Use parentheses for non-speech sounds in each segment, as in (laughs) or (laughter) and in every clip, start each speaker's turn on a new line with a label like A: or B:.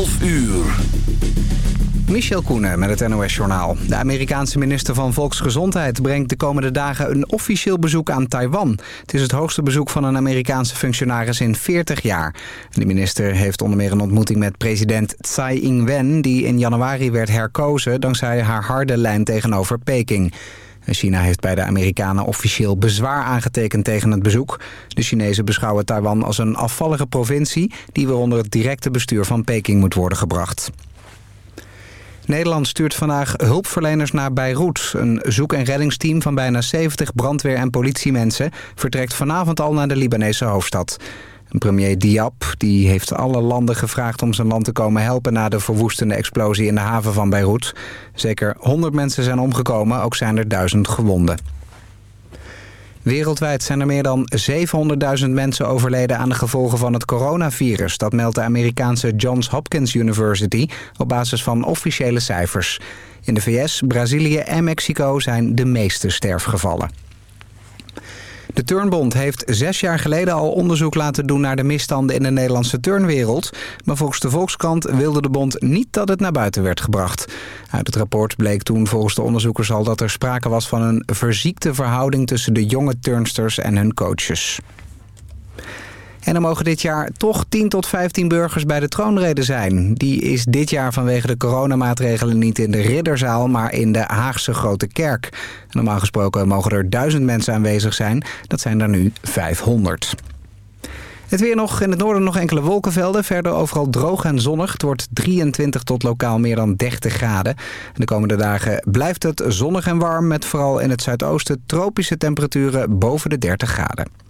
A: 12 uur.
B: Michel Koenen met het NOS-journaal. De Amerikaanse minister van Volksgezondheid brengt de komende dagen een officieel bezoek aan Taiwan. Het is het hoogste bezoek van een Amerikaanse functionaris in 40 jaar. De minister heeft onder meer een ontmoeting met president Tsai Ing-wen... die in januari werd herkozen dankzij haar harde lijn tegenover Peking. China heeft bij de Amerikanen officieel bezwaar aangetekend tegen het bezoek. De Chinezen beschouwen Taiwan als een afvallige provincie... die weer onder het directe bestuur van Peking moet worden gebracht. Nederland stuurt vandaag hulpverleners naar Beirut. Een zoek- en reddingsteam van bijna 70 brandweer- en politiemensen... vertrekt vanavond al naar de Libanese hoofdstad. Premier Diab die heeft alle landen gevraagd om zijn land te komen helpen... na de verwoestende explosie in de haven van Beirut. Zeker 100 mensen zijn omgekomen, ook zijn er duizend gewonden. Wereldwijd zijn er meer dan 700.000 mensen overleden aan de gevolgen van het coronavirus. Dat meldt de Amerikaanse Johns Hopkins University op basis van officiële cijfers. In de VS, Brazilië en Mexico zijn de meeste sterfgevallen. De Turnbond heeft zes jaar geleden al onderzoek laten doen naar de misstanden in de Nederlandse turnwereld. Maar volgens de Volkskrant wilde de bond niet dat het naar buiten werd gebracht. Uit het rapport bleek toen volgens de onderzoekers al dat er sprake was van een verziekte verhouding tussen de jonge turnsters en hun coaches. En er mogen dit jaar toch 10 tot 15 burgers bij de troonrede zijn. Die is dit jaar vanwege de coronamaatregelen niet in de Ridderzaal... maar in de Haagse Grote Kerk. Normaal gesproken mogen er 1000 mensen aanwezig zijn. Dat zijn er nu 500. Het weer nog. In het noorden nog enkele wolkenvelden. Verder overal droog en zonnig. Het wordt 23 tot lokaal meer dan 30 graden. De komende dagen blijft het zonnig en warm... met vooral in het zuidoosten tropische temperaturen boven de 30 graden.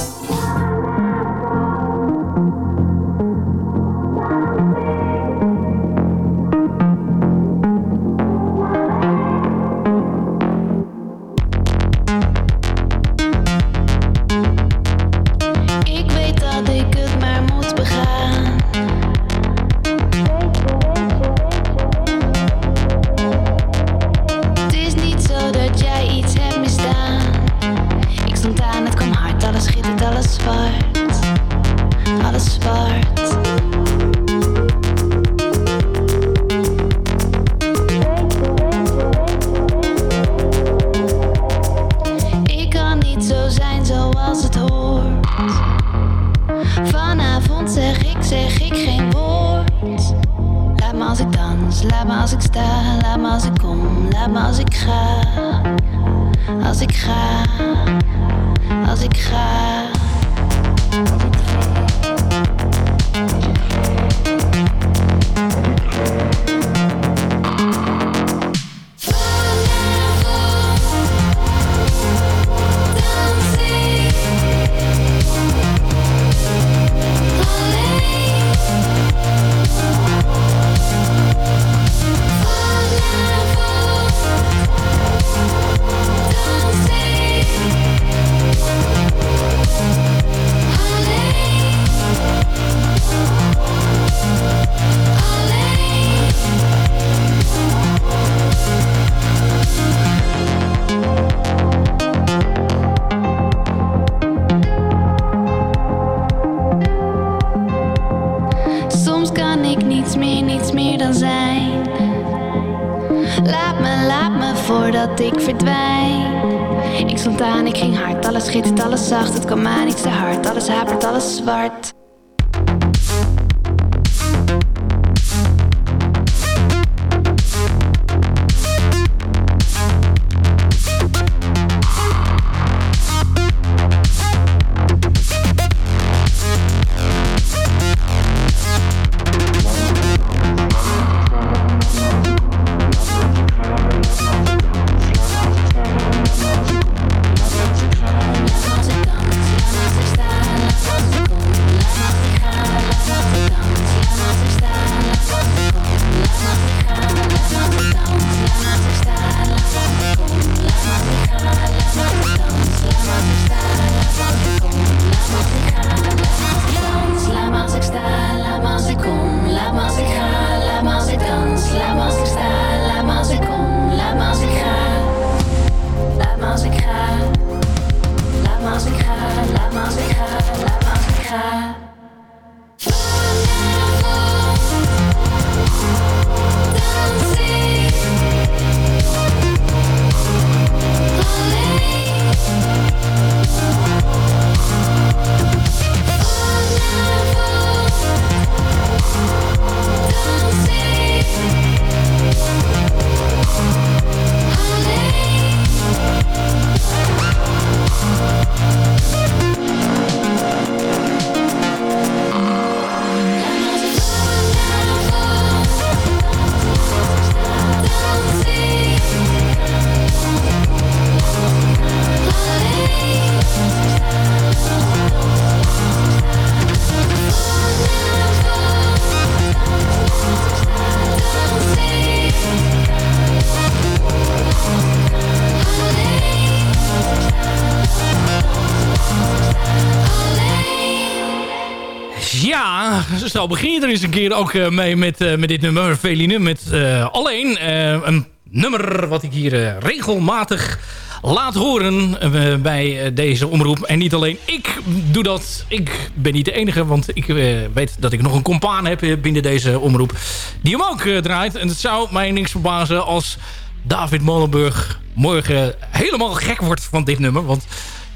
C: Ja, zo begin je er eens een keer ook eh, mee met, eh, met dit nummer. Veline met eh, alleen een nummer wat ik hier regelmatig laat horen bij deze omroep. En niet alleen ik doe dat. Ik ben niet de enige, want ik weet dat ik nog een compaan heb binnen deze omroep. Die hem ook draait. En het zou mij niks verbazen als David Molenburg morgen helemaal gek wordt van dit nummer. Want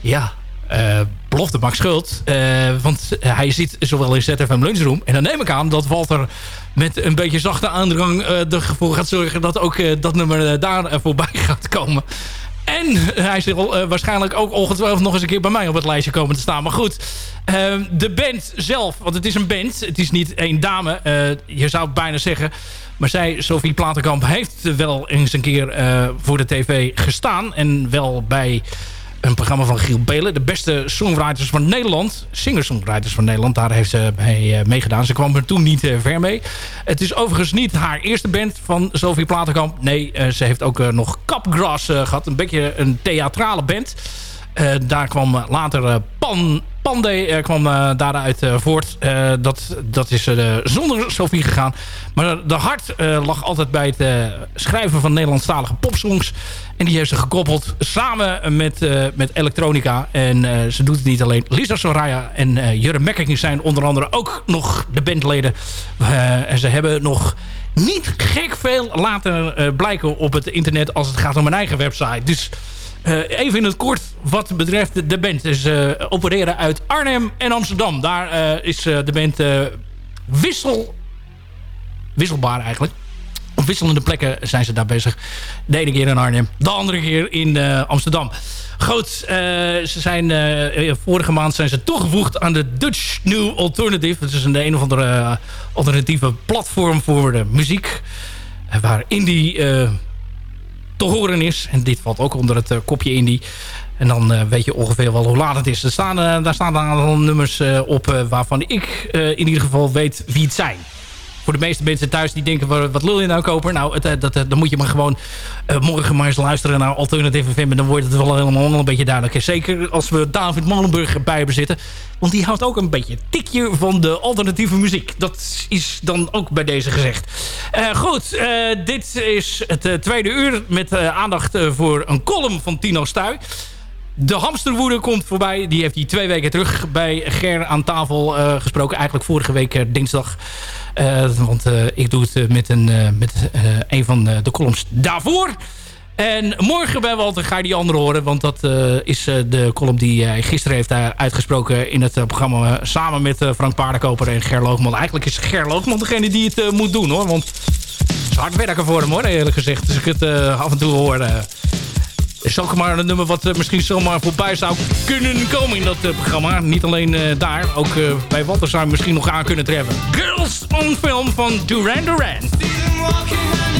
C: ja, belofte maakt schuld. Eh, want hij zit zowel in ZFM Lunchroom. En dan neem ik aan dat Walter met een beetje zachte aandrang eh, ervoor gaat zorgen... dat ook eh, dat nummer daar voorbij (laughs) gaat komen. En hij eh, waarschijnlijk ook ongetwijfeld nog eens een keer bij mij op het lijstje komen te staan. Maar goed, eh, de band zelf, want het is een band. Het is niet één dame. je zou het bijna zeggen. Maar zij, Sophie Platenkamp, heeft wel eens een keer voor de tv gestaan. En wel bij een programma van Giel Belen. De beste songwriters van Nederland. Singer-songwriters van Nederland. Daar heeft ze mee eh, meegedaan. Ze kwam er toen niet eh, ver mee. Het is overigens niet haar eerste band van Sophie Platenkamp. Nee, eh, ze heeft ook eh, nog Capgrass eh, gehad. Een beetje een theatrale band. Eh, daar kwam eh, later eh, Pan, Pandey kwam daaruit voort. Dat, dat is zonder Sophie gegaan. Maar de hart lag altijd bij het schrijven van Nederlandstalige popsongs. En die heeft ze gekoppeld samen met, met elektronica. En ze doet het niet alleen. Lisa Soraya en eh Jurre Mekking zijn onder andere ook nog de bandleden. En ze hebben nog niet gek veel laten blijken op het internet als het gaat om een eigen website. Dus even in het kort wat betreft de, band. Dus eh, opereren uit Arnhem en Amsterdam. Daar eh, is eh, de band eh, wissel, wisselbaar eigenlijk. Op wisselende plekken zijn ze daar bezig. De ene keer in Arnhem, de andere keer in eh, Amsterdam. Goed, eh, ze zijn, eh, vorige maand zijn ze toegevoegd aan de Dutch New Alternative. Dat is een, een of andere eh, alternatieve platform voor de muziek. eh, Waar indie eh, te horen is. En dit valt ook onder het eh, kopje indie. En dan eh, weet je ongeveer wel hoe laat het is. Er staan, eh, daar staan een aantal nummers op waarvan ik in ieder geval weet wie het zijn. Voor de meeste mensen thuis die denken, "Wat- lul je nou koper? Nou, het, eh, dat, eh, dan moet je maar gewoon eh, morgen maar eens luisteren naar Alternative FM. Dan wordt het wel helemaal een beetje duidelijk. Zeker als we David Molenburg bij hebben zitten. Want die houdt ook een beetje een tikje van de alternatieve muziek. Dat is dan ook bij deze gezegd. Goed, dit is het tweede uur met aandacht voor een column van Tino Stuy. De hamsterwoede komt voorbij. Die heeft hij twee weken terug bij Ger aan tafel gesproken. Eigenlijk vorige week dinsdag. Eh, want eh, ik doe het eh, met, een, met een van de columns daarvoor.
D: En morgen bij Walter ga je die andere horen. Want dat is de column die hij gisteren heeft uitgesproken... in het programma samen met Frank Paardenkoper en Ger Loogman. Eigenlijk is Ger Loogman degene die het moet doen hoor. Want het is hard werken voor hem hoor, eerlijk gezegd. Dus ik het af en toe hoor... is ook maar een nummer wat misschien zomaar voorbij zou kunnen komen in dat programma. Niet alleen daar, ook bij Walter zou je misschien nog aan kunnen treffen. Girls on Film van Duran Duran.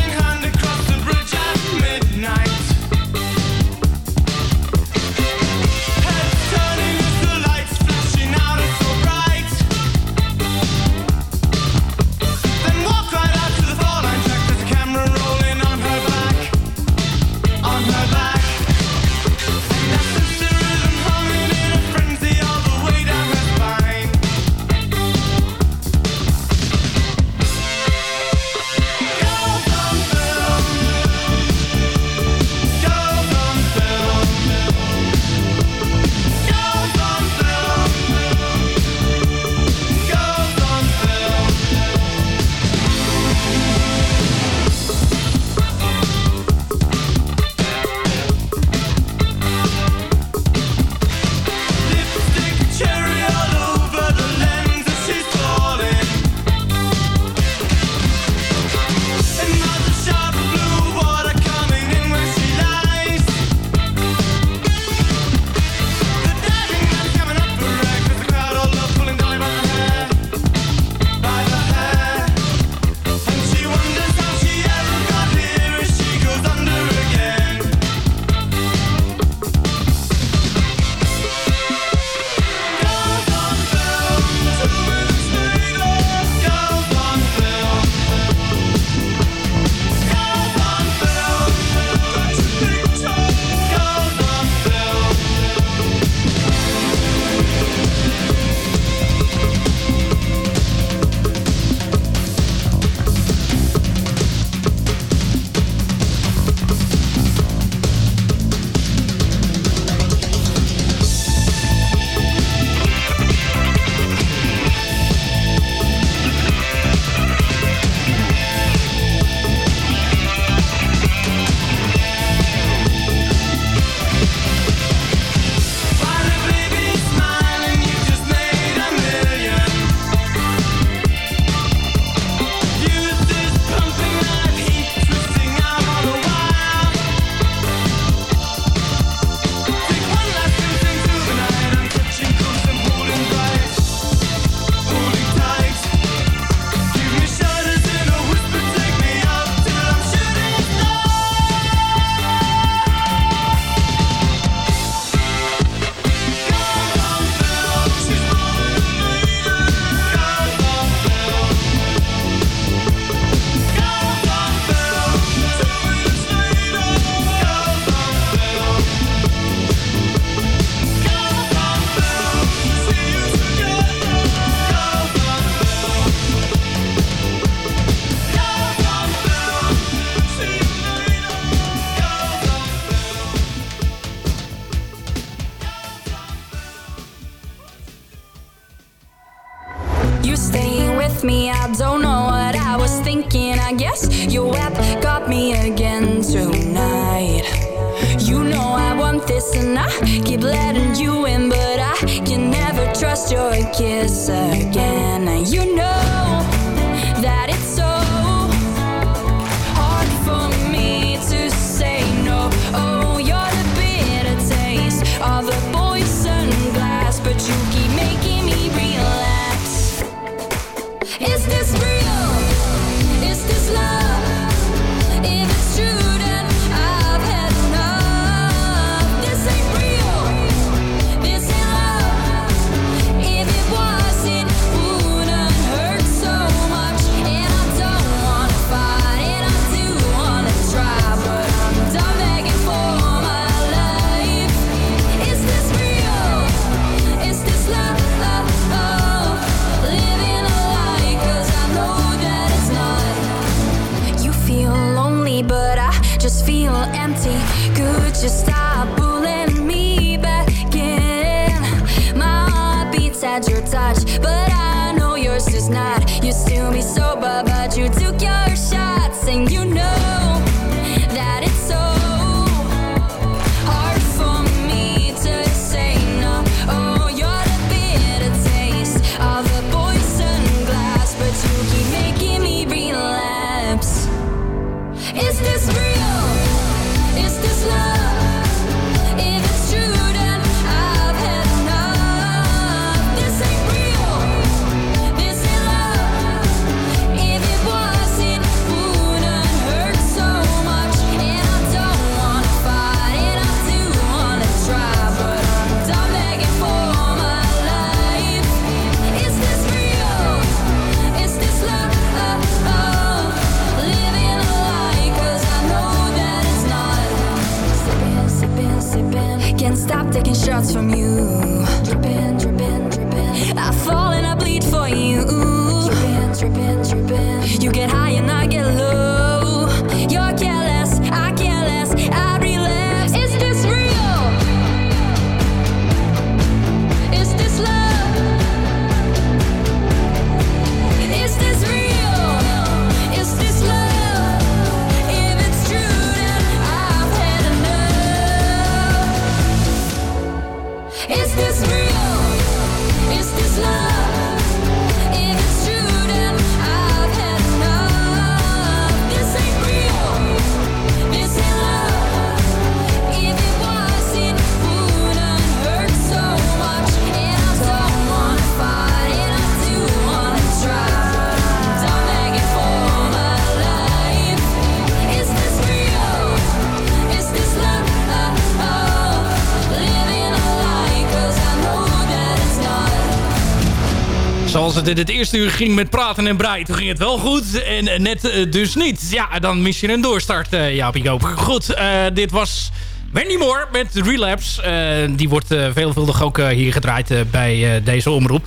C: Zoals het in het eerste uur ging met praten en breien. Toen ging het wel goed en eh, net eh, dus niet. Ja, dan mis je een doorstart, uh, Jaapie Koop. Goed, eh, dit was Wendy Moore met Relapse. Eh, die wordt eh, veelvuldig ook eh, hier gedraaid eh, bij eh, deze omroep.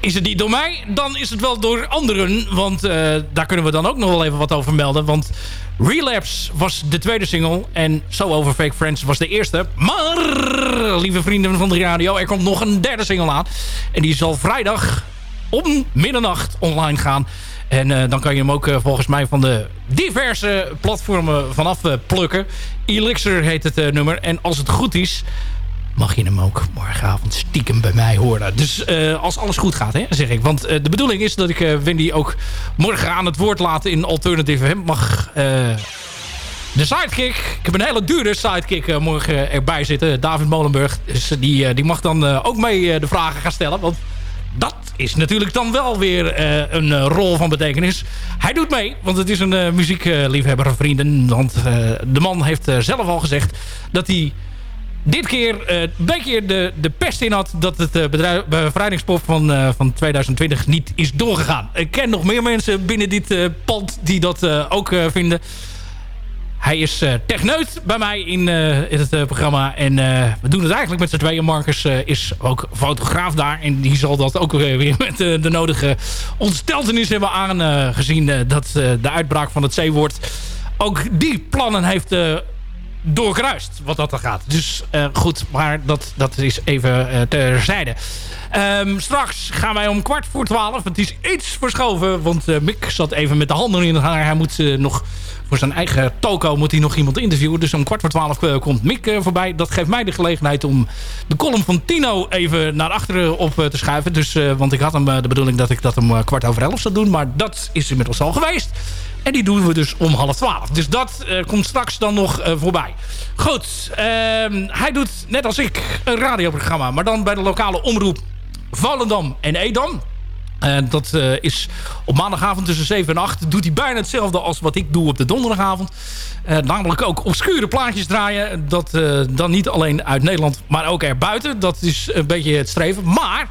C: Is het niet door mij, dan is het wel door anderen. Want eh, daar kunnen we dan ook nog wel even wat over melden. Want Relapse was de tweede single. En So Over Fake Friends was de eerste. Maar, lieve vrienden van de radio, er komt nog een derde single aan. En die zal vrijdag om middernacht online gaan. En eh, dan kan je hem ook eh, volgens mij van de diverse platformen vanaf eh, plukken. Elixir heet het nummer. En als het goed is, mag je hem ook morgenavond stiekem bij mij horen. Dus als alles goed gaat, hè, zeg ik. Want de bedoeling is dat ik Wendy ook morgen aan het woord laat in Alternative FM. Mag de sidekick, ik heb een hele dure sidekick morgen erbij zitten. David Molenburg. Dus die, die mag dan ook mee de vragen gaan stellen. Want dat is natuurlijk dan wel weer eh, een eh, rol van betekenis. Hij doet mee, want het is een eh, muziekliefhebber, vrienden. Want de man heeft zelf al gezegd dat hij dit keer een beetje de, de pest in had... dat het bevrijdingspop van, van 2020 niet is doorgegaan. Ik ken nog meer mensen binnen dit pand die dat ook vinden. Hij is eh, techneut bij mij in, eh, in het eh, programma. En we doen het eigenlijk met z'n tweeën. Marcus is ook fotograaf daar. En die zal dat ook weer met de nodige ontsteltenis hebben aangezien... dat de uitbraak van het C-woord ook die plannen heeft doorkruist. Wat dat er gaat. Dus eh, goed, maar dat, dat is even eh, terzijde. Ehm, straks gaan wij om kwart voor twaalf. Het is iets verschoven, want eh, Mick zat even met de handen in het haar. Hij moet nog voor zijn eigen toko moet hij nog iemand interviewen. Dus om kwart voor twaalf komt Mick voorbij. Dat geeft mij de gelegenheid om de column van Tino even naar achteren op te schuiven. Dus, want ik had hem de bedoeling dat ik dat om kwart over elf zou doen. Maar dat is inmiddels al geweest. En die doen we dus om half twaalf. Dus dat eh, komt straks dan nog eh, voorbij. Goed, ehm, hij doet net als ik een radioprogramma. Maar dan bij de lokale omroep Volendam en Edam. Eh, dat eh, is op maandagavond tussen 7 en 8. Doet hij bijna hetzelfde als wat ik doe op de donderdagavond. Namelijk ook obscure plaatjes draaien. Dat dan niet alleen uit Nederland, maar ook erbuiten. Dat is een beetje het streven. Maar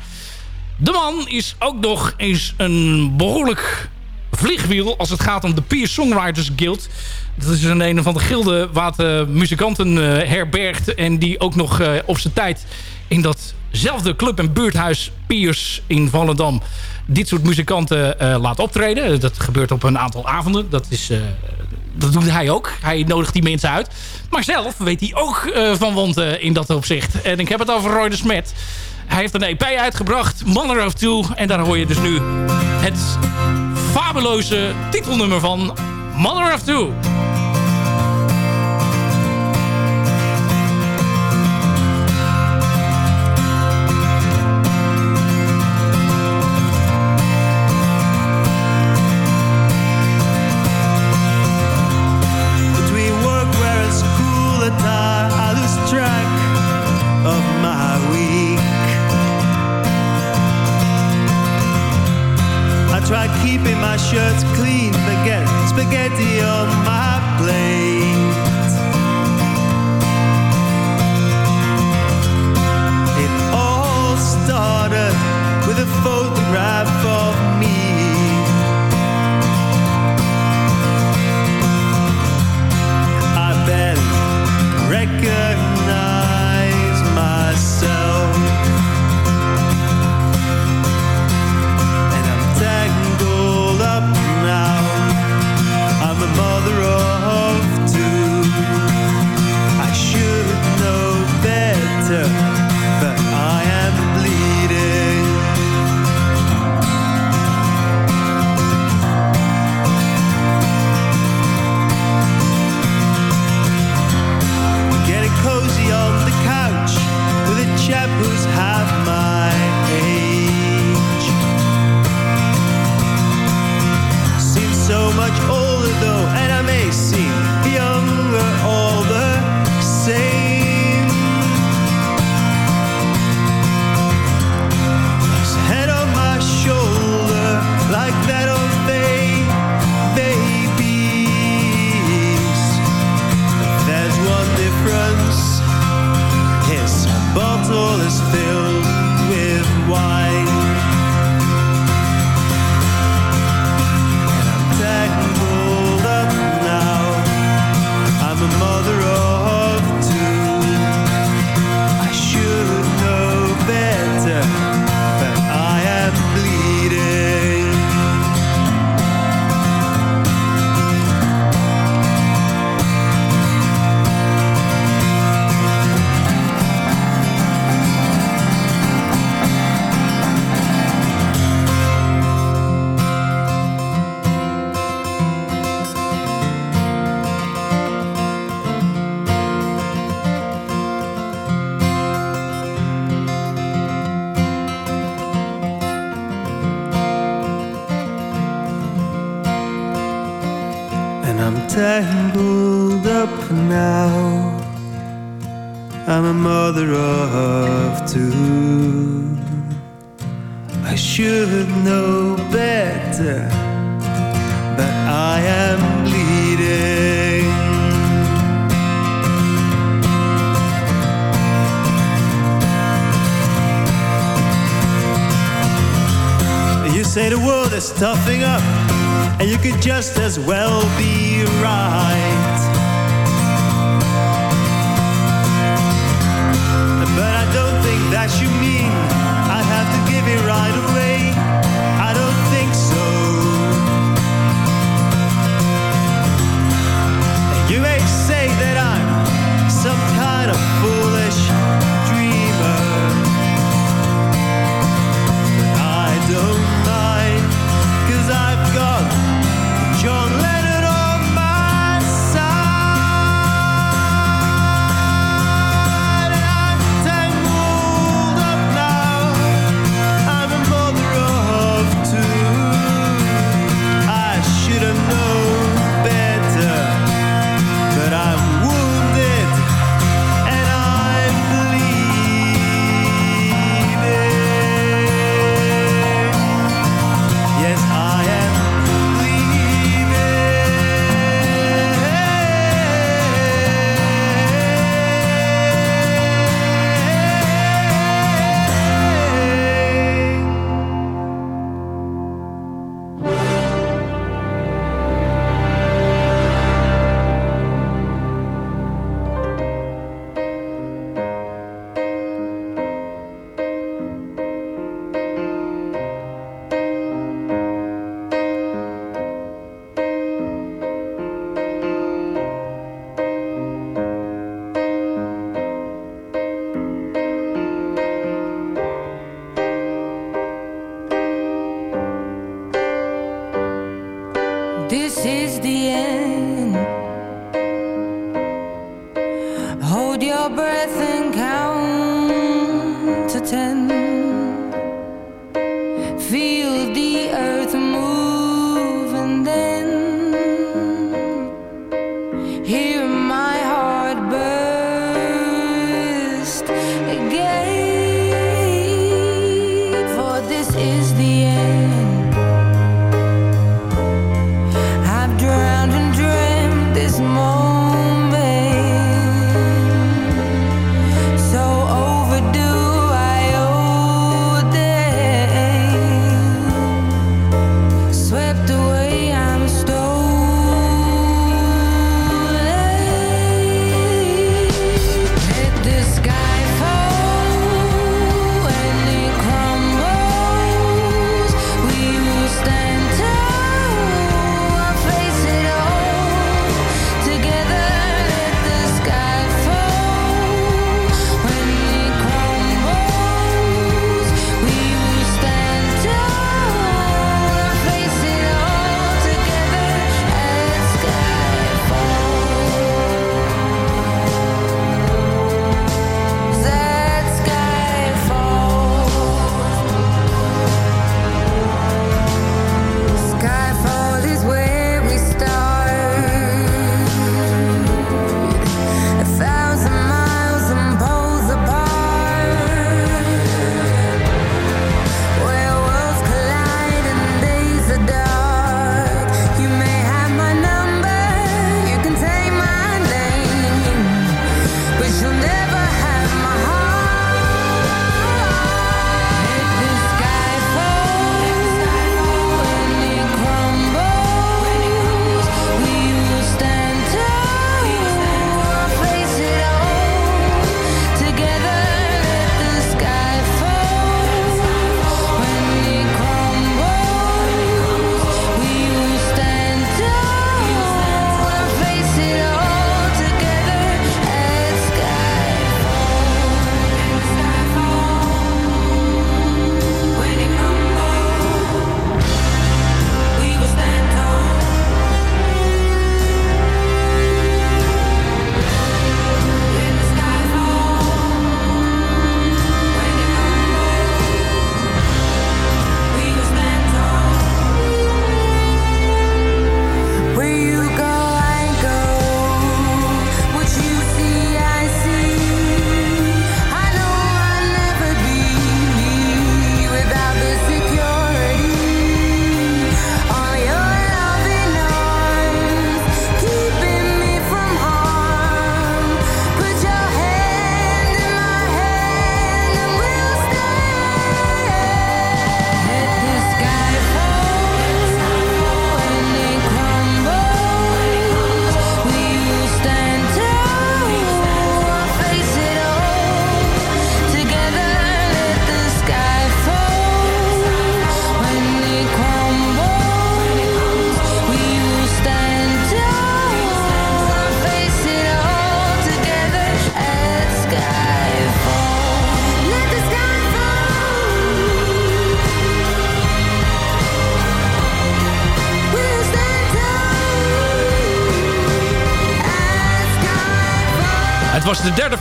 C: de man is ook nog eens een behoorlijk vliegwiel... als het gaat om de Peer Songwriters Guild. Dat is een een van de gilden waar de muzikanten eh, herbergt... en die ook nog eh, op zijn tijd in datzelfde club- en buurthuis Piers in Volendam... dit soort muzikanten eh, laat optreden. Dat gebeurt op een aantal avonden. Dat, is, eh, dat doet hij ook. Hij nodigt die mensen uit. Maar zelf weet hij ook eh, van wanten in dat opzicht. En ik heb het over Roy de Smet. Hij heeft een EP uitgebracht, Mother of Two. En daar hoor je dus nu het fabuloze titelnummer van Mother of Two.
E: Just as well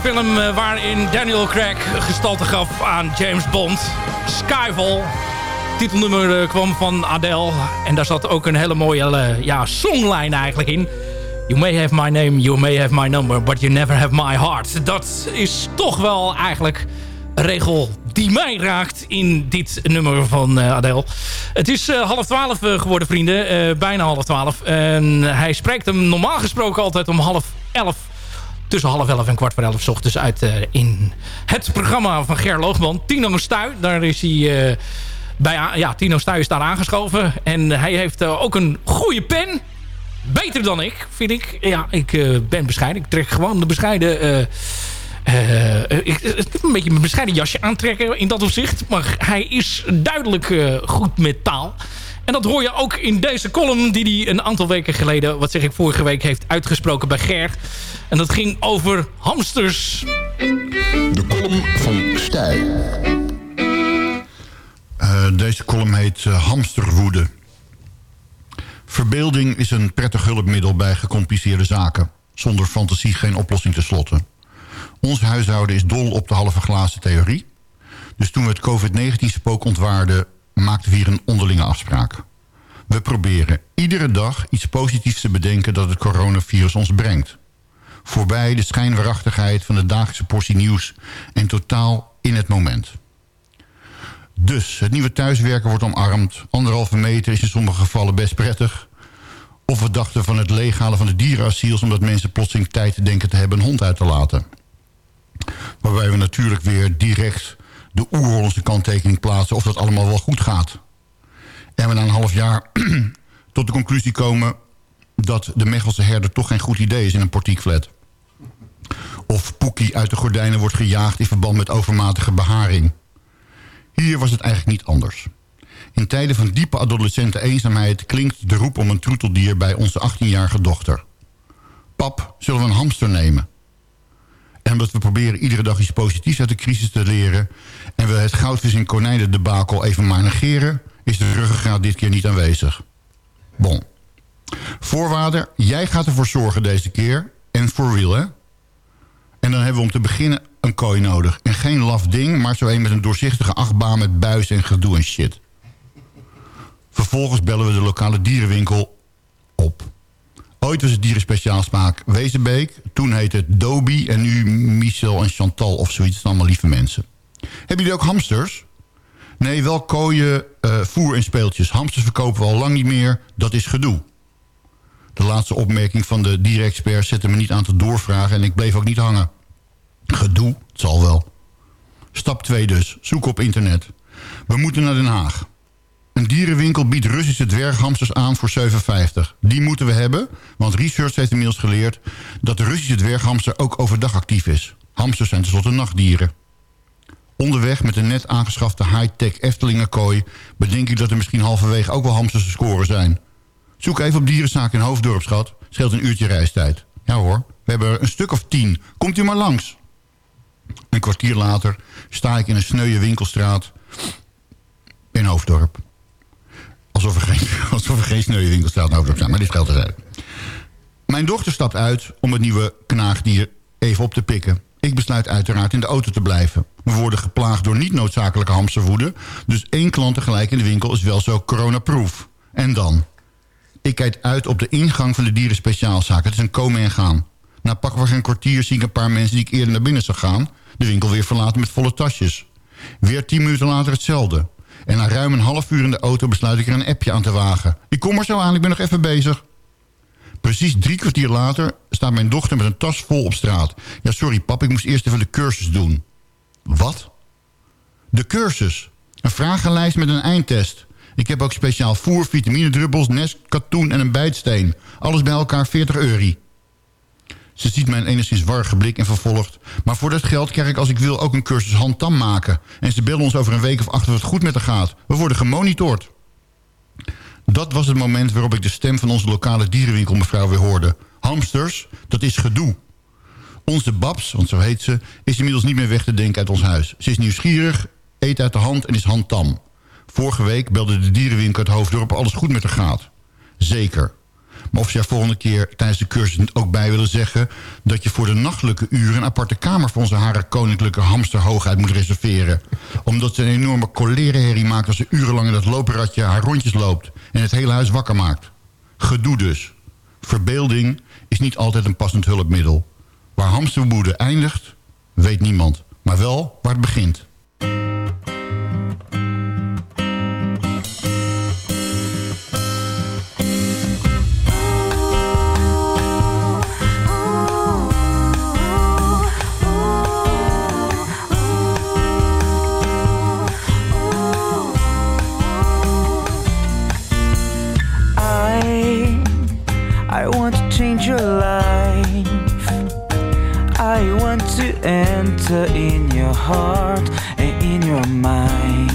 C: film eh, waarin Daniel Craig gestalte gaf aan James Bond. Skyfall. Titelnummer eh, kwam van Adele. En daar zat ook een hele mooie eh, ja, songlijn eigenlijk in. You may have my name, you may have my number, but you never have my heart. Dat is toch wel eigenlijk een regel die mij raakt in dit nummer van eh, Adele. Het is half twaalf eh, geworden, vrienden. Bijna half twaalf. En hij spreekt hem normaal gesproken altijd om half elf tussen half elf en kwart voor elf ochtends uit eh, in het programma van Ger Loogman. Tino Stuy, daar is hij eh, bij, ja, Tino Stuy is daar aangeschoven. En hij heeft eh, ook een goede pen. Beter dan ik, vind ik. Ja, ik ben bescheiden. Ik trek gewoon de bescheiden... eh, eh, ik, een beetje mijn bescheiden jasje aantrekken in dat opzicht. Maar hij is duidelijk goed met taal. En dat hoor je ook in deze column die hij een aantal weken geleden... wat zeg ik, vorige week heeft uitgesproken bij Ger. En dat ging over hamsters.
F: De column van Stijl. Eh, deze column heet eh, Hamsterwoede. Verbeelding is een prettig hulpmiddel bij gecompliceerde zaken. Zonder fantasie geen oplossing te slotten. Ons huishouden is dol op de halve glazen theorie. Dus toen we het COVID-19-spook ontwaarden... maakten we hier een onderlinge afspraak. We proberen iedere dag iets positiefs te bedenken... dat het coronavirus ons brengt. Voorbij de schijnwaarachtigheid van de dagelijkse portie nieuws... en totaal in het moment. Dus het nieuwe thuiswerken wordt omarmd. Anderhalve meter is in sommige gevallen best prettig. Of we dachten van het leeghalen van de dierenasiels... omdat mensen plotseling tijd denken te hebben een hond uit te laten. Waarbij we natuurlijk weer direct de oer-Hollandse kanttekening plaatsen... of dat allemaal wel goed gaat. En we na een half jaar (clears throat) tot de conclusie komen... dat de Mechelse herder toch geen goed idee is in een portiekflat. Of Poekie uit de gordijnen wordt gejaagd... in verband met overmatige beharing. Hier was het eigenlijk niet anders. In tijden van diepe adolescente eenzaamheid... klinkt de roep om een troeteldier bij onze 18-jarige dochter. Pap, zullen we een hamster nemen? En omdat we proberen iedere dag iets positiefs uit de crisis te leren... en we het goudvis in konijnen debakel even maar negeren... is de ruggengraat dit keer niet aanwezig. Bon. Voorwaarde, jij gaat ervoor zorgen deze keer. En for real, hè? En dan hebben we om te beginnen een kooi nodig. En geen laf ding, maar zo een met een doorzichtige achtbaan... met buis en gedoe en shit. Vervolgens bellen we de lokale dierenwinkel. Ooit was het dierenspeciaalsmaak Wezenbeek. Toen heette het Dobie en nu Michel en Chantal of zoiets. Zijn allemaal lieve mensen. Hebben jullie ook hamsters? Nee, wel kooien, eh, voer en speeltjes. Hamsters verkopen we al lang niet meer. Dat is gedoe. De laatste opmerking van de dierexpert zette me niet aan te doorvragen... en ik bleef ook niet hangen. Gedoe, het zal wel. Stap 2 dus, zoek op internet. We moeten naar Den Haag. Een dierenwinkel biedt Russische dwerghamsters aan voor 7,50. Die moeten we hebben, want research heeft inmiddels geleerd... dat de Russische dwerghamster ook overdag actief is. Hamsters zijn tenslotte nachtdieren. Onderweg met een net aangeschafte high-tech Eftelingenkooi... bedenk ik dat er misschien halverwege ook wel hamsters te scoren zijn. Zoek even op dierenzaak in Hoofddorp, schat. Scheelt een uurtje reistijd. Ja hoor, we hebben er een stuk of tien. Komt u maar langs. Een kwartier later sta ik in een sneuwe winkelstraat in Hoofddorp. Alsof er geen, (laughs) alsof er geen sneuwe winkelstraat in Hoofddorp zijn, maar dit geldt eruit. Mijn dochter stapt uit om het nieuwe knaagdier even op te pikken. Ik besluit uiteraard in de auto te blijven. We worden geplaagd door niet noodzakelijke hamsterwoede... dus één klant tegelijk in de winkel is wel zo coronaproof. En dan? Ik kijk uit op de ingang van de dierenspeciaalzaak. Het is een komen en gaan. Na pakweg een kwartier zie ik een paar mensen die ik eerder naar binnen zag gaan... de winkel weer verlaten met volle tasjes. Weer tien minuten later hetzelfde. En na ruim een half uur in de auto besluit ik er een appje aan te wagen. Ik kom er zo aan, ik ben nog even bezig. Precies drie kwartier later staat mijn dochter met een tas vol op straat. Ja, sorry pap, ik moest eerst even de cursus doen. Wat? De cursus. Een vragenlijst met een eindtest. Ik heb ook speciaal voer, vitaminedruppels, nest, katoen en een bijtsteen. Alles bij elkaar 40 euro. Ze ziet mijn enigszins warrige blik en vervolgt... maar voor dat geld krijg ik als ik wil ook een cursus handtam maken. En ze bellen ons over een week of acht of het goed met haar gaat. We worden gemonitord. Dat was het moment waarop ik de stem van onze lokale dierenwinkelmevrouw weer hoorde. Hamsters, dat is gedoe. Onze Babs, want zo heet ze, is inmiddels niet meer weg te denken uit ons huis. Ze is nieuwsgierig, eet uit de hand en is handtam. Vorige week belde de dierenwinkel uit Hoofddorp alles goed met haar gaat. Zeker. Maar of ze er volgende keer tijdens de cursus ook bij willen zeggen... dat je voor de nachtelijke uren een aparte kamer... voor onze hare koninklijke hamsterhoogheid moet reserveren. Omdat ze een enorme kolerenherrie maakt... als ze urenlang in dat loopradje haar rondjes loopt... en het hele huis wakker maakt. Gedoe dus. Verbeelding is niet altijd een passend hulpmiddel. Waar hamsterwoede eindigt, weet niemand. Maar wel waar het begint.
G: Enter in your heart and in your mind.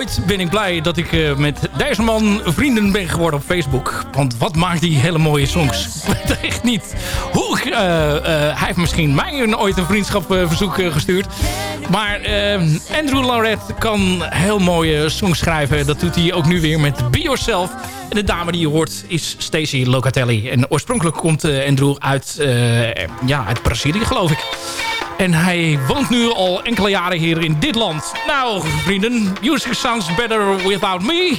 C: Ooit ben ik blij dat ik eh, met deze vrienden ben geworden op Facebook. Want wat maakt die hele mooie songs? (laughs) Weet echt niet hoe... eh, hij heeft misschien mij een, ooit een vriendschapverzoek gestuurd. Maar Andrew Lauret kan heel mooie songs schrijven. Dat doet hij ook nu weer met Be Yourself. En de dame die je hoort is Stacey Locatelli. En oorspronkelijk komt Andrew uit, ja, uit Brazilië, geloof ik. En hij woont nu al enkele jaren hier in dit land. Nou, vrienden, music sounds better without me.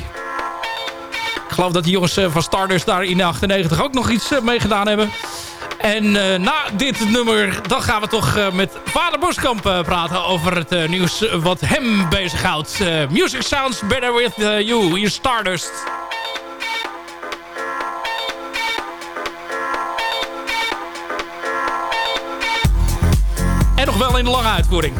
C: Ik geloof dat die jongens eh, van Stardust daar in de 98 ook nog iets eh, mee gedaan hebben. En eh, na dit nummer, dan gaan we toch met Vader Boskamp praten over het nieuws wat hem bezighoudt. Music sounds better with you, hier Stardust. Wel in lange uitvoering.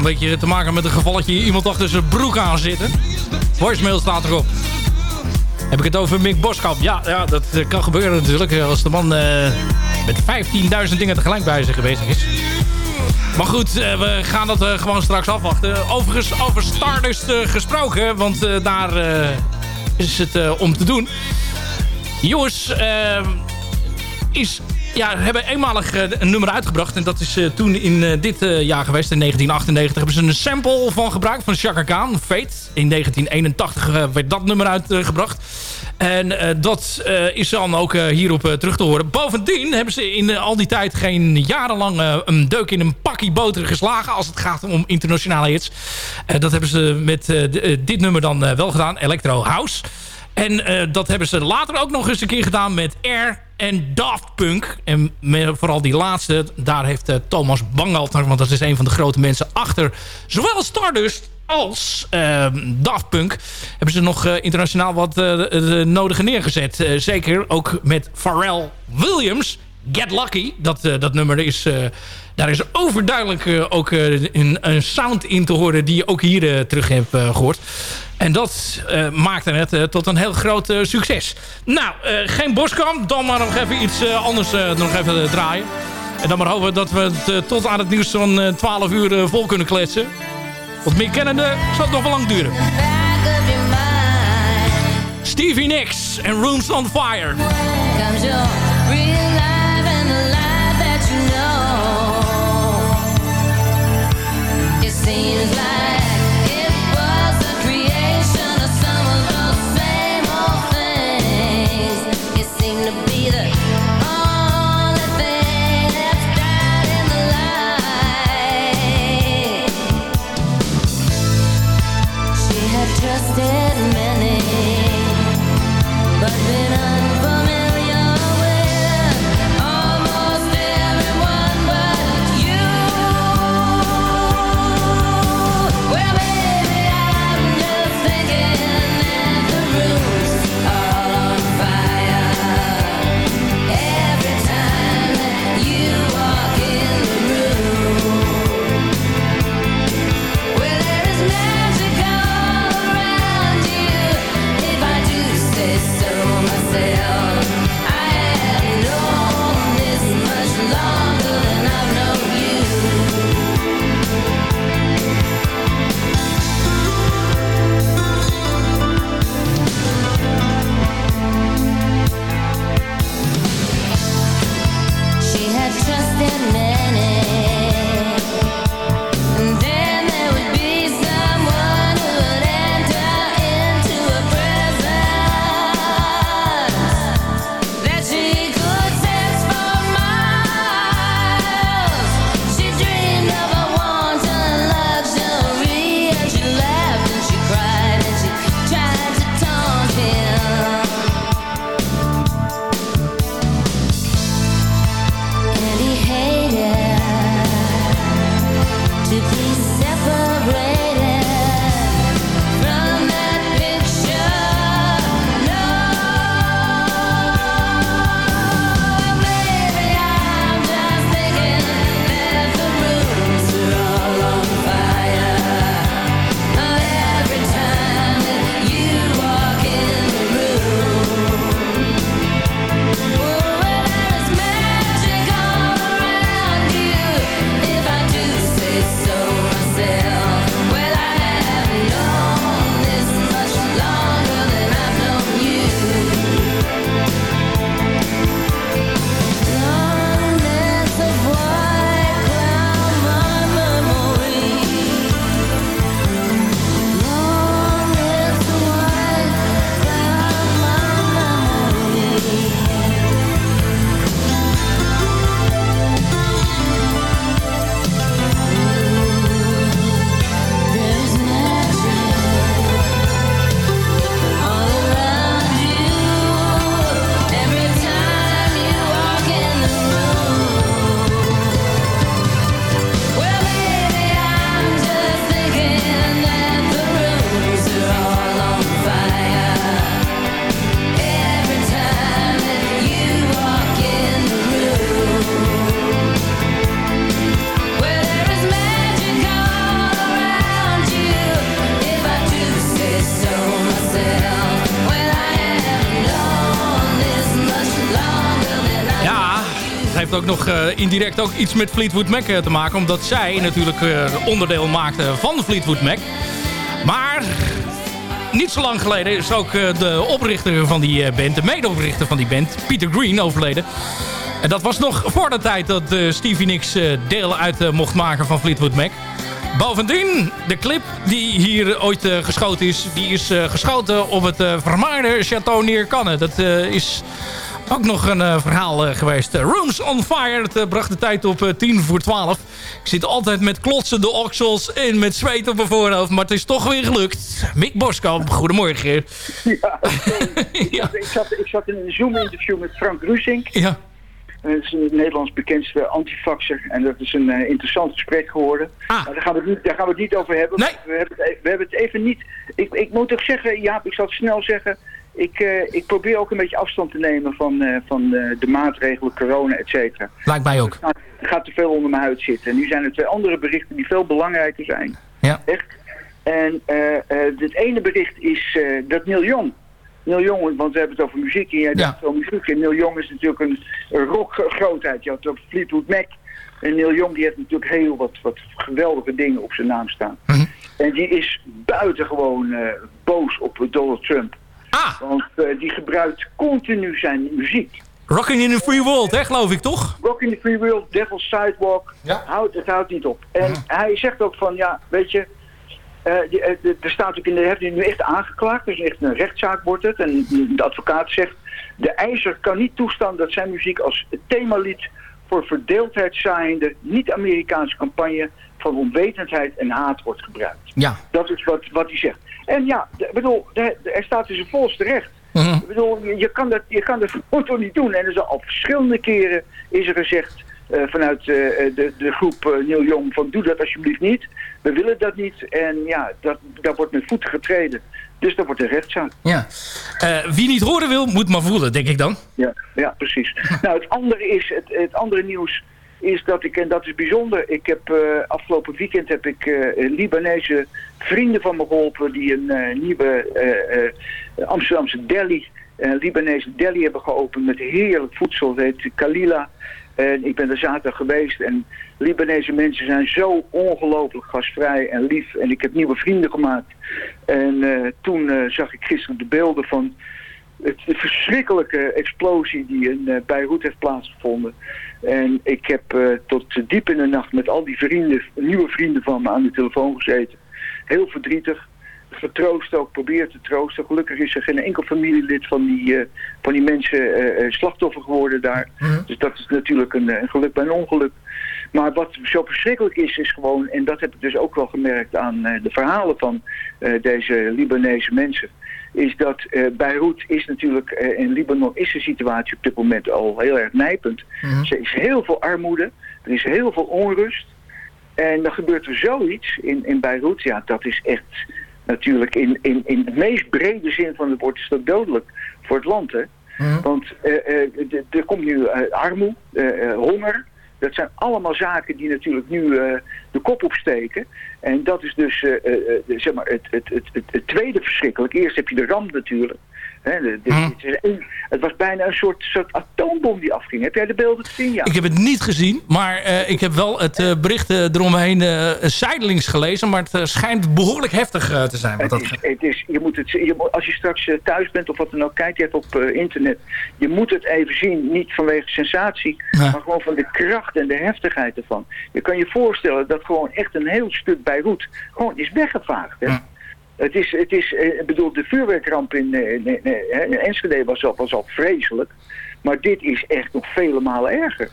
C: Een beetje te maken met een gevalletje iemand achter zijn broek aan zitten. Voicemail staat erop. Heb ik het over Mick Boskamp? Ja, ja dat eh, kan gebeuren natuurlijk. eh, Als de man eh, met 15.000 dingen tegelijk bij zich bezig is. Maar goed, we gaan dat gewoon straks afwachten. Overigens over Stardust gesproken. Want daar is het om te doen. Jongens, is, ja, hebben eenmalig eh, een nummer uitgebracht. En dat is eh, toen in eh, dit jaar geweest, in 1998. Hebben ze een sample van gebruikt van Chaka Khan, Fate. In 1981 eh, werd dat nummer uitgebracht. En dat eh, is dan ook hierop terug te horen. Bovendien hebben ze in al die tijd geen jarenlang een deuk in een pakkie boter geslagen... als het gaat om internationale hits. Dat hebben ze met dit nummer dan wel gedaan, Electro House. En dat hebben ze later ook nog eens een keer gedaan met Air en Daft Punk. En vooral die laatste, daar heeft eh, Thomas Bangalter... want dat is een van de grote mensen achter zowel Stardust als eh, Daft Punk... hebben ze nog eh, internationaal wat eh, nodige neergezet. Zeker ook met Pharrell Williams... Get Lucky, dat, eh, dat nummer is... eh, daar is overduidelijk eh, ook een, sound in te horen... die je ook hier terug hebt eh, gehoord. En dat maakte het tot een heel groot succes. Nou, geen Boskamp. Dan maar nog even iets anders nog even draaien. En dan maar hopen dat we het tot aan het nieuws van eh, 12 uur vol kunnen kletsen. Want meer kennende zal het nog wel lang duren. Stevie Nicks en Rooms on Fire.
H: Seems like
C: nog eh, indirect ook iets met Fleetwood Mac eh, te maken. Omdat zij natuurlijk eh, onderdeel maakte van Fleetwood Mac. Maar niet zo lang geleden is ook de oprichter van die band, de medeoprichter van die band, Peter Green, overleden. En dat was nog voor de tijd dat Stevie Nicks deel uit mocht maken van Fleetwood Mac. Bovendien, de clip die hier ooit geschoten is... die is geschoten op het vermaarde Château Neer Cannes. Dat is ook nog een eh, verhaal eh, geweest. Eh, Rooms on Fire, het eh, bracht de tijd op eh, 10 voor 12. Ik zit altijd met klotsende oksels en met zweet op mijn voorhoofd... maar het is toch weer gelukt. Mick Boskamp, goedemorgen.
I: Ja, (laughs) Ik, zat, ik zat in een Zoom-interview met Frank Rusink.
C: Ja.
I: Dat is een Nederlands bekendste antifaxer. En dat is een eh, interessant gesprek geworden.
C: Ah.
I: Maar daar gaan, we het niet, daar gaan we het niet over hebben.
C: Nee.
I: We, hebben het, we hebben het even niet... Ik, ik moet ook zeggen, Jaap, ik zal het snel zeggen... Ik, eh, ik probeer ook een beetje afstand te nemen van, eh, van eh, de maatregelen, corona, et cetera.
C: Lijkt mij ook.
I: Het gaat te veel onder mijn huid zitten. En nu zijn er twee andere berichten die veel belangrijker zijn.
C: Ja.
I: Echt. En het ene bericht is dat Neil Young... Neil Young, want we hebben het over muziek en jij
C: Ja.
I: dacht over muziek. En Neil Young is natuurlijk een, rockgrootheid. Je had ook Fleetwood Mac. En Neil Young die heeft natuurlijk heel wat, wat geweldige dingen op zijn naam staan.
C: Mhm.
I: En die is buitengewoon boos op Donald Trump.
C: Ah,
I: Want eh, die gebruikt continu zijn muziek.
C: Rocking in the Free World, hè, geloof ik, toch?
I: Rock in the Free World, Devil's Sidewalk,
C: Ja.
I: houdt, het houdt niet op. En hij zegt ook van, ja, weet je, eh, die, eh, de- er staat ook in de heeft hij nu echt aangeklaagd, dus echt een rechtszaak wordt het. En de advocaat zegt, de eiser kan niet toestaan dat zijn muziek als themalied voor verdeeldheid zaaiende niet-Amerikaanse campagne van onwetendheid en haat wordt gebruikt.
C: Ja.
I: Dat is wat, wat hij zegt. En ja, ik bedoel, er staat dus een volste recht.
C: Mhm.
I: Ik bedoel, je, kan dat, je kan dat (laughs) gewoon toch niet doen. En er is al verschillende keren is er gezegd eh, vanuit eh, de, de groep eh, Neil Young van doe dat alsjeblieft niet. We willen dat niet. En ja, dat, dat wordt met voeten getreden. Dus dat wordt een rechtszaak.
C: Ja. Wie niet horen wil, moet maar voelen, denk ik dan.
I: Ja, ja precies. (laughs) nou, het andere is, het, het andere nieuws is dat ik, en dat is bijzonder, ik heb eh, afgelopen weekend heb ik eh, Libanese vrienden van me geholpen die een eh, nieuwe Amsterdamse deli, Libanese deli hebben geopend met heerlijk voedsel. Het heet Kalila. En ik ben er zaterdag geweest en Libanese mensen zijn zo ongelooflijk gastvrij en lief. En ik heb nieuwe vrienden gemaakt. En toen zag ik gisteren de beelden van het, de verschrikkelijke explosie die in eh, Beirut heeft plaatsgevonden. En ik heb eh, tot diep in de nacht met al die vrienden, nieuwe vrienden van me aan de telefoon gezeten. Heel verdrietig. Getroost ook, probeer te troosten. Gelukkig is er geen enkel familielid van die, eh, van die mensen slachtoffer geworden daar. Dus dat is natuurlijk een, een geluk bij een ongeluk. Maar wat zo verschrikkelijk is, is gewoon, en dat heb ik dus ook wel gemerkt aan de verhalen van deze Libanese mensen, is dat eh Beirut is natuurlijk, eh, in Libanon is de situatie op dit moment al heel erg nijpend. Er is heel veel armoede, er is heel veel onrust. En dan gebeurt er zoiets in, in Beirut, ja, dat is echt natuurlijk in, in, in de meest brede zin van het woord is dat dodelijk voor het land, hè. Want eh, er komt nu armoede, honger. Dat zijn allemaal zaken die natuurlijk nu eh, de kop opsteken. En dat is dus eh, zeg maar het, het, het, het tweede verschrikkelijk. Eerst heb je de ramp natuurlijk. De- de- het, was bijna een soort, soort atoombom die afging. Heb jij de beelden gezien? Ja.
C: Ik heb het niet gezien, maar eh, ik heb wel het eh, bericht eh, eromheen eh, zijdelings gelezen. Maar het schijnt behoorlijk heftig te zijn. Wat
I: Het
C: dat...
I: is, het is, je moet het, je moet, als je straks thuis bent of wat dan ook, kijk je even op internet. Je moet het even zien, niet vanwege sensatie,
C: Ja.
I: maar gewoon van de kracht en de heftigheid ervan. Je kan je voorstellen dat gewoon echt een heel stuk Beirut gewoon is weggevaagd. Hè?
C: Ja.
I: Het is, het is eh, ik bedoel, de vuurwerkramp in, eh, in, in, in- in Enschede was al, was al vreselijk. Maar dit is echt nog vele malen erger.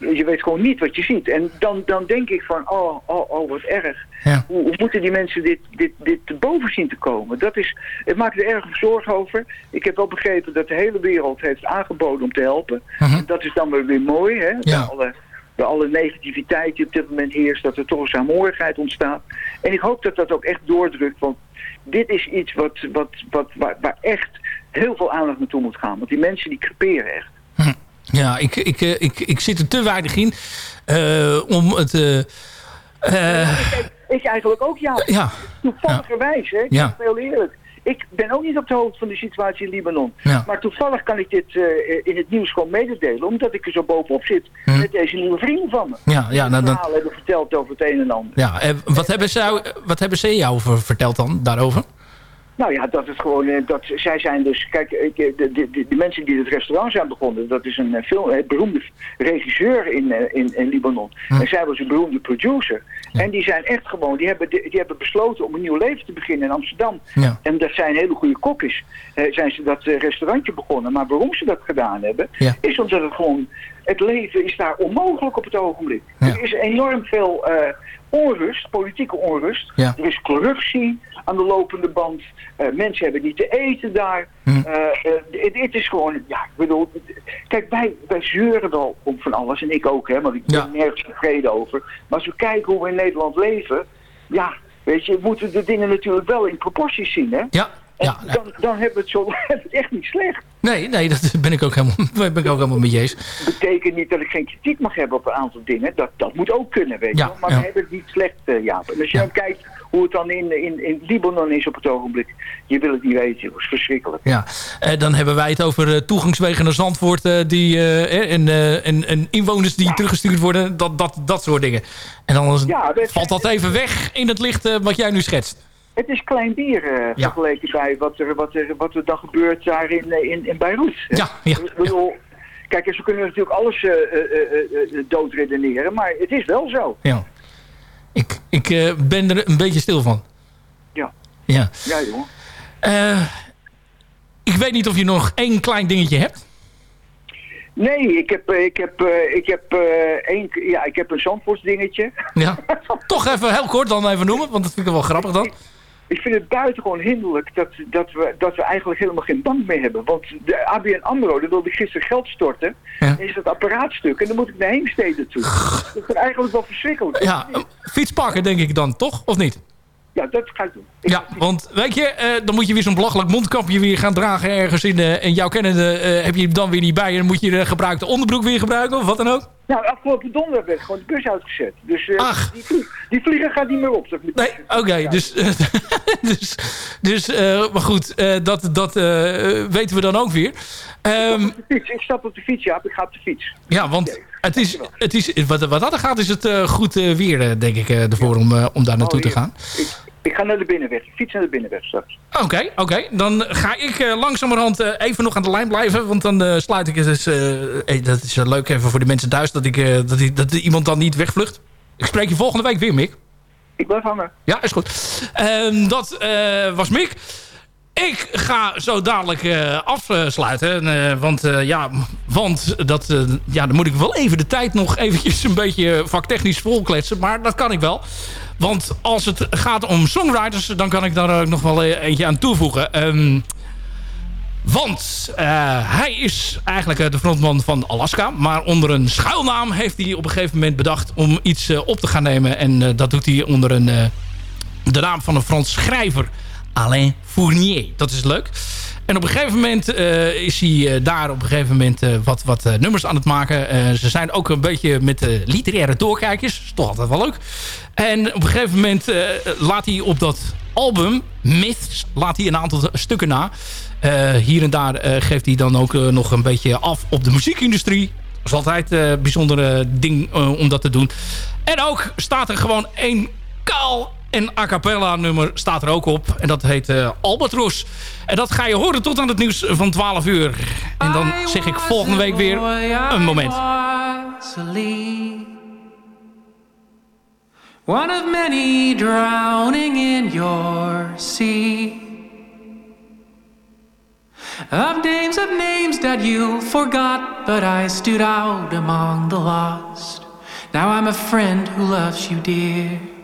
I: Je weet gewoon niet wat je ziet. En dan, dan denk ik van, oh, oh, oh wat erg.
C: Ja.
I: Hoe, hoe moeten die mensen dit, dit, dit te boven zien te komen? Dat is, het maakt er erg zorgen over. Ik heb wel begrepen dat de hele wereld heeft aangeboden om te helpen. En dat is dan weer, weer mooi, hè? Alle, bij alle negativiteit die op dit moment heerst, dat er toch een saamhorigheid ontstaat. En ik hoop dat dat ook echt doordrukt, want dit is iets wat, wat, wat, waar, waar echt heel veel aandacht naartoe moet gaan. Want die mensen die creperen echt.
C: Ja, ik, ik, eh, ik, ik zit er te weinig in eh, om het... eh, eh,
I: Ik eigenlijk ook, ja.
C: Ja.
I: Toevalligerwijs, hè.
C: Ja.
I: heel eerlijk. Ik ben ook niet op de hoogte van de situatie in Libanon.
C: Ja.
I: Maar toevallig kan ik dit eh, in het nieuws gewoon mededelen, omdat ik er zo bovenop zit met deze nieuwe vrienden van me.
C: Hm. Ja, ja, nou,
I: Die
C: dat,
I: verhalen hebben verteld over het een en ander.
C: ja en wat, hebben ze, wat hebben ze jou ver- verteld dan daarover?
I: Nou ja, dat het gewoon, eh, dat zij zijn dus, kijk, eh, de, de, de, de mensen die het restaurant zijn begonnen, dat is een eh, film, een beroemde regisseur in, in, in Libanon. En zij was een beroemde producer. En die zijn echt gewoon, die hebben, die hebben besloten om een nieuw leven te beginnen in Amsterdam.
C: Ja.
I: En dat zijn hele goede kok is, eh, zijn ze dat restaurantje begonnen. Maar waarom ze dat gedaan hebben,
C: Ja.
I: is omdat het gewoon, het leven is daar onmogelijk op het ogenblik. Er is enorm veel onrust, politieke onrust.
C: Ja.
I: Er is corruptie aan de lopende band. Eh, mensen hebben niet te eten daar. Eh, het, is gewoon, ja, ik bedoel, kijk, wij, wij zeuren wel om van alles. En ik ook, hè, want ik ben
C: Ja.
I: nergens tevreden over. Maar als we kijken hoe we in Nederland leven, ja, weet je, moeten de dingen natuurlijk wel in proporties zien, hè.
C: Ja, ja, ja.
I: dan, dan hebben we het zo (laughs) het echt niet slecht.
C: Nee, nee, dat ben ik ook helemaal, (laughs) ben ik ook helemaal met je eens.
I: betekent niet dat ik geen kritiek mag hebben op een aantal dingen. Dat, dat moet ook kunnen, weet je
C: Ja,
I: wel. Maar we hebben het niet slecht, eh, Jaap. En als je dan kijkt hoe het dan in, in, in Libanon is op het ogenblik. Je wil het niet weten. Het is verschrikkelijk.
C: Ja, eh, dan hebben wij het over eh, toegangswegen naar Zandvoort die, en, en, en inwoners die teruggestuurd worden. Dat, dat, dat soort dingen. En dan
I: Ja,
C: valt dat even weg in het licht wat jij nu schetst.
I: Het is klein bier eh,
C: Ja.
I: vergeleken bij wat er, wat, er, wat er dan gebeurt daar in, eh, in, in Beirut.
C: Ja, ja,
I: bedoel, kijk, ze kunnen natuurlijk alles eh, eh, doodredeneren, maar het is wel zo.
C: Ja. Ik, ik ben er een beetje stil van.
I: Ja,
C: Ja.
I: ja joh.
C: Eh, ik weet niet of je nog één klein dingetje hebt.
I: Nee, ik heb, ik heb, ik heb, één, ja, ik heb een Zandvoorts dingetje.
C: Ja. (laughs) Toch even heel kort dan even noemen, want dat vind ik wel grappig dan.
I: Ik vind het buitengewoon hinderlijk dat, dat, we, dat we eigenlijk helemaal geen bank meer hebben. Want de ABN AMRO, daar wilde ik gisteren geld storten.
C: Ja.
I: Is dat apparaatstuk en dan moet ik naar Heemstede toe. dat is eigenlijk wel verschrikkelijk.
C: Ja, fietspakken denk ik dan, toch? Of niet?
I: Ja, dat ga ik doen. Ik-
C: Ja, want weet je, eh, dan moet je weer zo'n belachelijk mondkapje weer gaan dragen ergens in. eh, en jouw kennende eh, heb je hem dan weer niet bij. En dan moet je de gebruikte onderbroek weer gebruiken of wat dan ook.
I: Nou, afgelopen donderdag werd gewoon de bus uitgezet. Dus eh,
C: Ach.
I: Die, die vlieger gaat niet meer op. Moet
C: Nee, oké. dus, eh, (laughs) dus, dus eh, maar goed, eh, dat, dat eh, weten we dan ook weer. Ehm,
I: de fiets. Ik stap op de fiets, ja. Ik ga op de fiets.
C: ja, want het is, het is, wat, wat dat gaat is het eh, goed eh, weer, eh, denk ik, eh, ervoor om, eh, om daar naartoe
I: Oh,
C: te
I: hier.
C: gaan.
I: Ik, ik ga naar de binnenweg. Ik fiets naar de binnenweg straks.
C: Oké, oké. Dan ga ik eh, langzamerhand eh, even nog aan de lijn blijven. Want dan eh, sluit ik het eens... eh, dat is leuk even voor de mensen thuis dat, ik, dat, ik, dat iemand dan niet wegvlucht. Ik spreek je volgende week weer, Mick.
I: Ik blijf hangen.
C: Ja, is goed. Ehm, dat was Mick. Ik ga zo dadelijk eh, afsluiten. eh, want eh, ja, want dat, ja, dan moet ik wel even de tijd nog eventjes een beetje vaktechnisch volkletsen. Maar dat kan ik wel. Want als het gaat om songwriters, dan kan ik daar ook nog wel eentje aan toevoegen. Ehm, want hij is eigenlijk de frontman van Alaska. Maar onder een schuilnaam heeft hij op een gegeven moment bedacht om iets op te gaan nemen. En dat doet hij onder een, de naam van een Frans schrijver. Alain Fournier. Dat is leuk. En op een gegeven moment eh, is hij eh, daar op een gegeven moment eh, wat, wat nummers aan het maken. Ze zijn ook een beetje met de literaire doorkijkers. Is toch altijd wel leuk. En op een gegeven moment laat hij op dat album, Myths, laat hij een aantal stukken na. Hier en daar geeft hij dan ook nog een beetje af op de muziekindustrie. Dat is altijd een bijzonder ding om dat te doen. En ook staat er gewoon één kaal en a cappella nummer staat er ook op. En dat heet uh, Albatros. En dat ga je horen tot aan het nieuws van 12 uur. En dan zeg ik volgende week weer een moment.
J: One of many drowning in your sea. Of names of names that you forgot, but I stood out among the lost. Now I'm a friend who loves you, dear.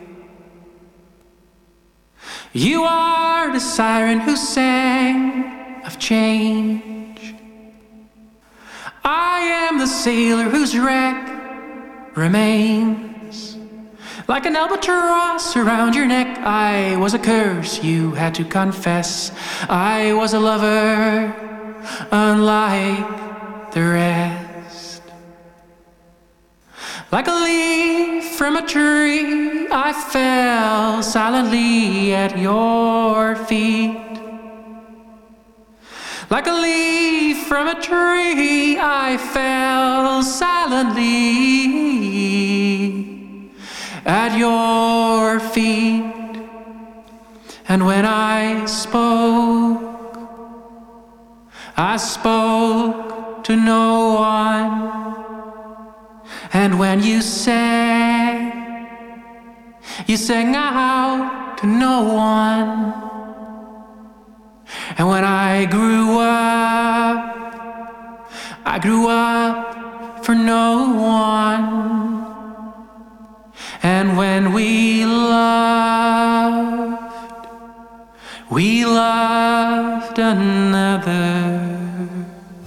J: You are the siren who sang of change. I am the sailor whose wreck remains. Like an albatross around your neck, I was a curse you had to confess. I was a lover, unlike the rest. Like a leaf from a tree, I fell silently at your feet. Like a leaf from a tree, I fell silently at your feet. And when I spoke, I spoke to no one. And when you sang, you sang out to no one. And when I grew up, I grew up for no one. And when we loved, we loved another.